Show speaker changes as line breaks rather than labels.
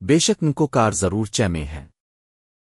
بے شک ان کو کار ضرور چیمے ہیں۔